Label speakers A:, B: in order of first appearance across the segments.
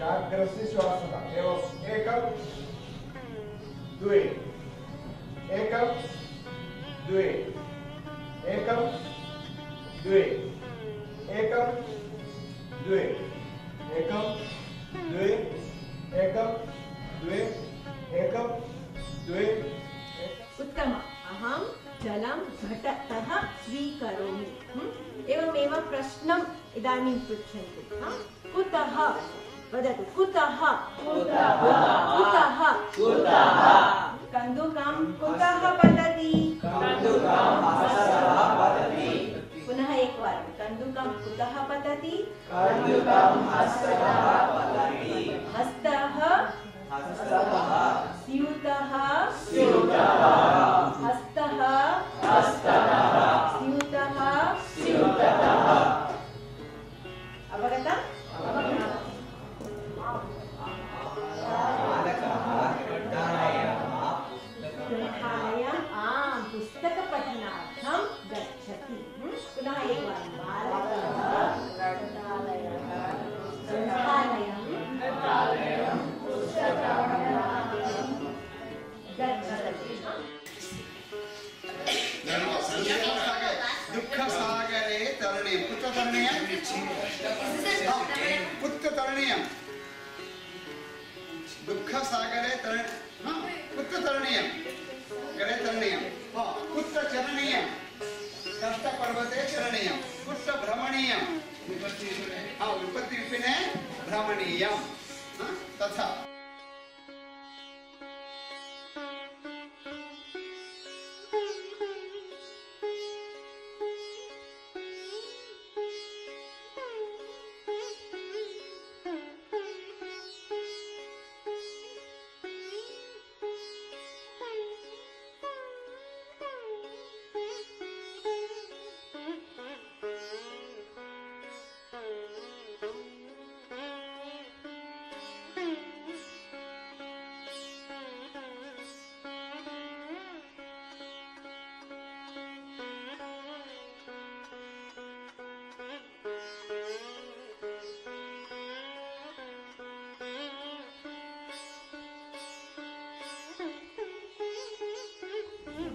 A: व्याघ्रस्य श्वासः एवम् एकं द्वे एकं द्वे एकं द्वे एकं द्वे एकं द्वे एकं द्वे एकं द्वे
B: उत्तम अहं जलं घटतः स्वीकरोमि? एवमेव प्रश्नम् इदानीं पृच्छन्तु कुतः? वदतु। कुतः?
C: कुतः?
B: कुतः
C: कुतः?
B: कन्दुकं कुतः पतति?
C: कन्दुकं हस्तः पतति
B: पुनः एकवारं। कन्दुकं कुतः पतति
C: कन्दुकं हस्तः पतति?
B: हस्तः?
C: हस्तः।
B: स्यूतः?
C: स्यूतः।
D: तरणीयं कुत्र तरणीयं दुःखसागरे तरण हा, कुत्र तरणीयं गरे तरणीयं हा, कुत्र चरणीयं कष्टपर्वते चरणीयं कुत्र भ्रमणीयं हा विपत्तिविपिने भ्रमणीयं हा,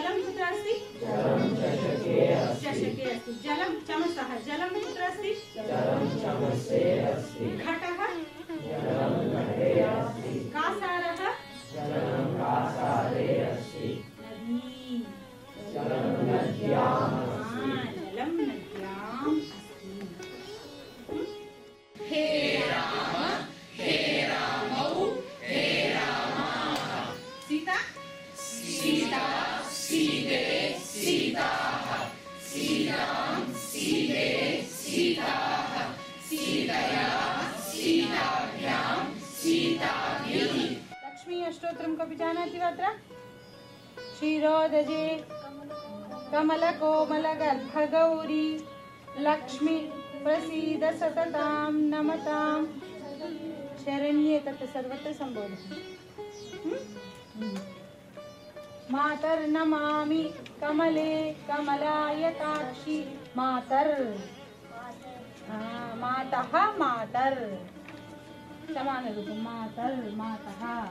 E: चषकः जलं कुत्र अस्ति? चषके अस्ति जलम चमसः जलं कुत्र अस्ति। घटः वा अत्र क्षीरोदजे कमलकोमलगर्भगौरी लक्ष्मी, प्रसीद, सततां, नमतां। शरण्ये तत् सर्वत्र सम्बोधनं मातर्नमामि कमले कमलायताक्षि मातर्। मातः मातर्। समानरूपं मातर्, मातः।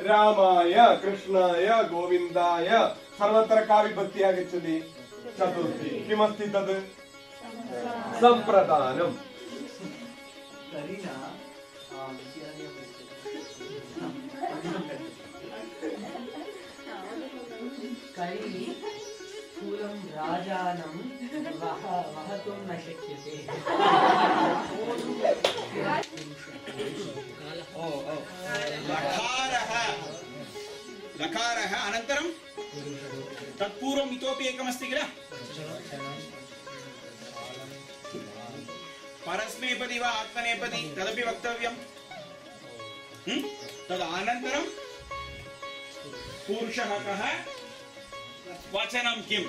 A: രാമായ കൃഷ്ണായ ഗോവിന്ദായ സർവത്ര കാവിഭക്തി ആഗച്ഛതി ചതുർത്ഥി
C: കിമസ്തി തത് സമ്പ്രദാനം കരീന स्थूलं राजानं वह वहतुं न शक्यते।
F: लकारः। लकारः अनन्तरं तत्पूर्वम् इतोपि एकमस्ति किल? परस्मैपदी वा आत्मनेपदी, तदपि वक्तव्यं? तदनन्तरं पुरुषः कः? वचनं किं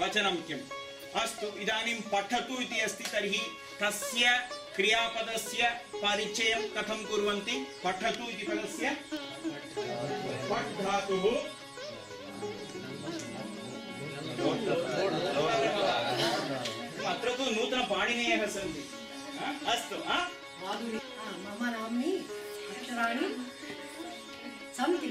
F: वचनं किम् अस्तु इदानीं पठतु इति अस्ति तर्हि तस्य क्रियापदस्य परिचयं कथं कुर्वन्ति पठतु इति पदस्य पठ् धातुः अत्र तु नूतनपाणिनेयः सन्ति हा? अस्तु हा?
G: मम नाम्नि अक्षराणि सन्ति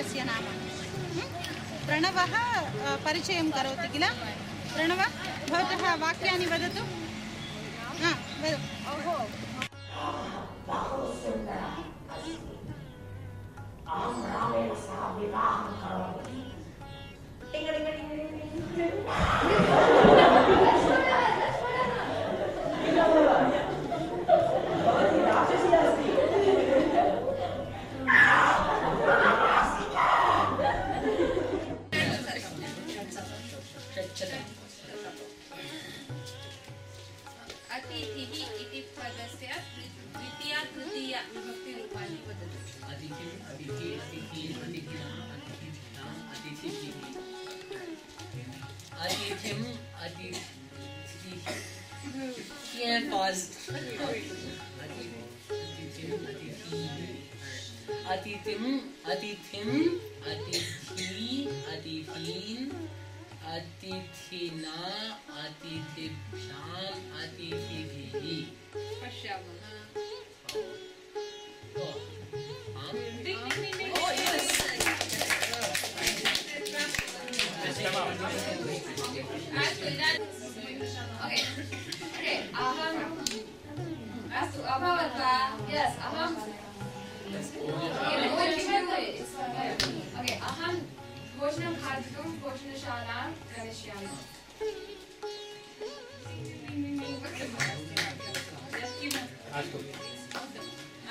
E: नाटकस्य नाम। hm? प्रणवः अ, परिचयं करोति किल? प्रणव भवतः वाक्यानि वदतु। हा, वद-
H: अतिथिः
C: Here paused. अतिथिम् अतिथिम् अतिथि अतिथीन् अतिथिना अतिथिभ्याम् अतिथिभिः
H: पश्यामः
C: Oh. Yes.
H: अस्तु अहम् अस्तु अभवत् वा यस् अहं ओके अहं भोजनं खादितुं भोजनशालां गमिष्यामि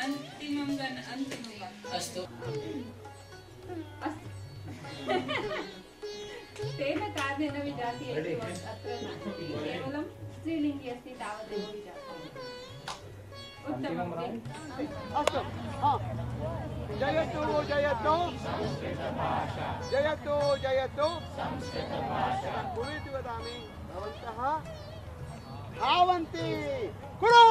H: अन्तिमं गण अन्तिमं वा
C: अस्तु
B: तेन कारणेन विजाति अत्र नास्ति केवलं स्त्रीलिङ्गे अस्ति
A: जयतु जयतु जयतु जयतु पुनः वदामि भवन्तः
I: धावन्ति कुरु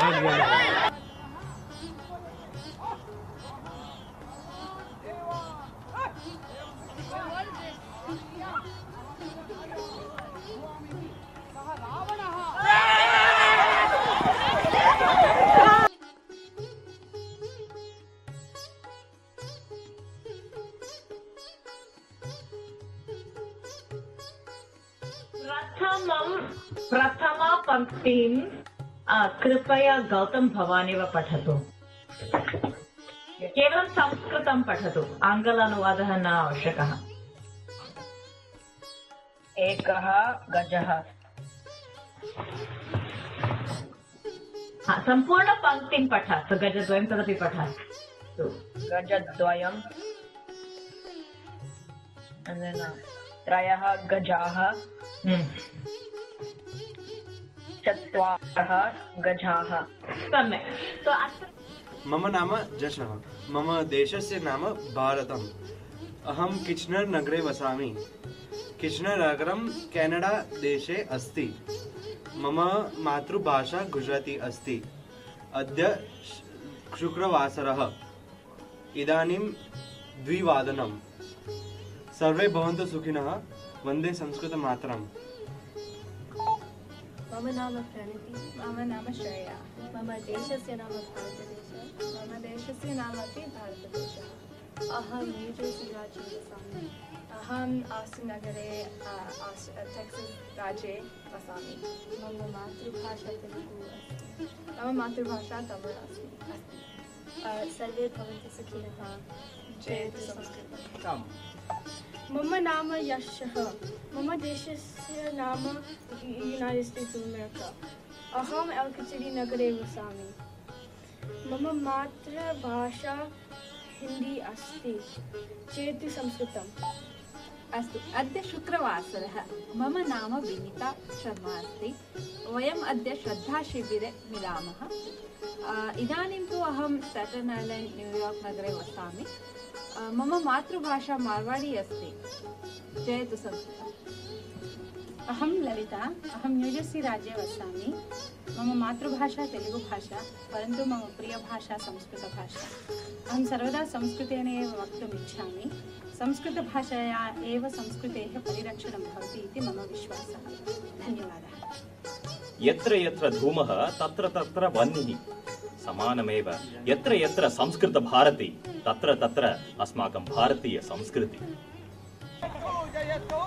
J: प्रथमं प्रथमा कृपया गौतम भवानेव पठतु। केवलं संस्कृतं पठतु आङ्ग्लानुवादः न आवश्यकः।
K: एकः गजः।
J: सम्पूर्णपङ्क्तिं पठातु गजद्वयं तदपि पठातु
K: गजद्वयम् and then uh, त्रयः गजाः। चत्वारः गजाः।
J: सम्यक्। So, अत्र
L: मम नाम जशः। मम देशस्य नाम भारतम्। अहं किच्नर् नगरे वसामि। किच्नर् नगरं केनडा देशे अस्ति। मम मातृभाषा गुजराती अस्ति। अद्य शुक्रवासरः। इदानीं द्विवादनं सर्वे भवन्तु सुखिनः। वंदे संस्कृतमातरम्
M: मम नाम प्रणति मम नाम श्रेया मम देशस्य नाम भारतदेशः मम देशस्य नाम अपि भारतदेशः। अहं न्यूजर्सी राज्ये वसामि अहम् आस्टिन्-नगरे अ, आस्- टेक्सस् राज्ये वसामि। मम मातृभाषा तेलुगु अस्ति। मम मातृभाषा तमिळ् अस्ति। अस्ति। सर्वे भवन्तु सुखिनः। जयतु संस्कृतम्।
N: मम नाम यशः। मम देशस्य नाम युनैटेड् स्टेट्स् आफ् अमेरिका अहम् एल्कचिडि नगरे वसामि। मम मातृभाषा हिंदी अस्ति। चेत् संस्कृतम्।
B: अस्तु अद्य शुक्रवासरः। मम नाम विनीता शर्मा अस्ति। वयम् अद्य श्रद्धाशिबिरे मिलामः। अ, इदानीं तु अहं स्टेटन् ऐलेण्ड् न्यूयार्क् नगरे वसामि। अ, मम मातृभाषा मार्वाडी अस्ति। जयतु संस्कृतम्
E: अहं ललिता अहं न्यूजर्सी राज्ये वसामि। मम मातृभाषा तेलुगुभाषा परन्तु मम प्रियभाषा संस्कृतभाषा। अहं सर्वदा संस्कृतेन एव वक्तुम् इच्छामि संस्कृतभाषया एव संस्कृतेः परिरक्षणं भवति इति मम विश्वासः। धन्यवादः।
O: यत्र यत्र धूमः तत्र तत्र वह्निः। समानमेव यत्र यत्र संस्कृतभारती तत्र तत्र अस्माकं भारतीयसंस्कृतिः
I: जयतु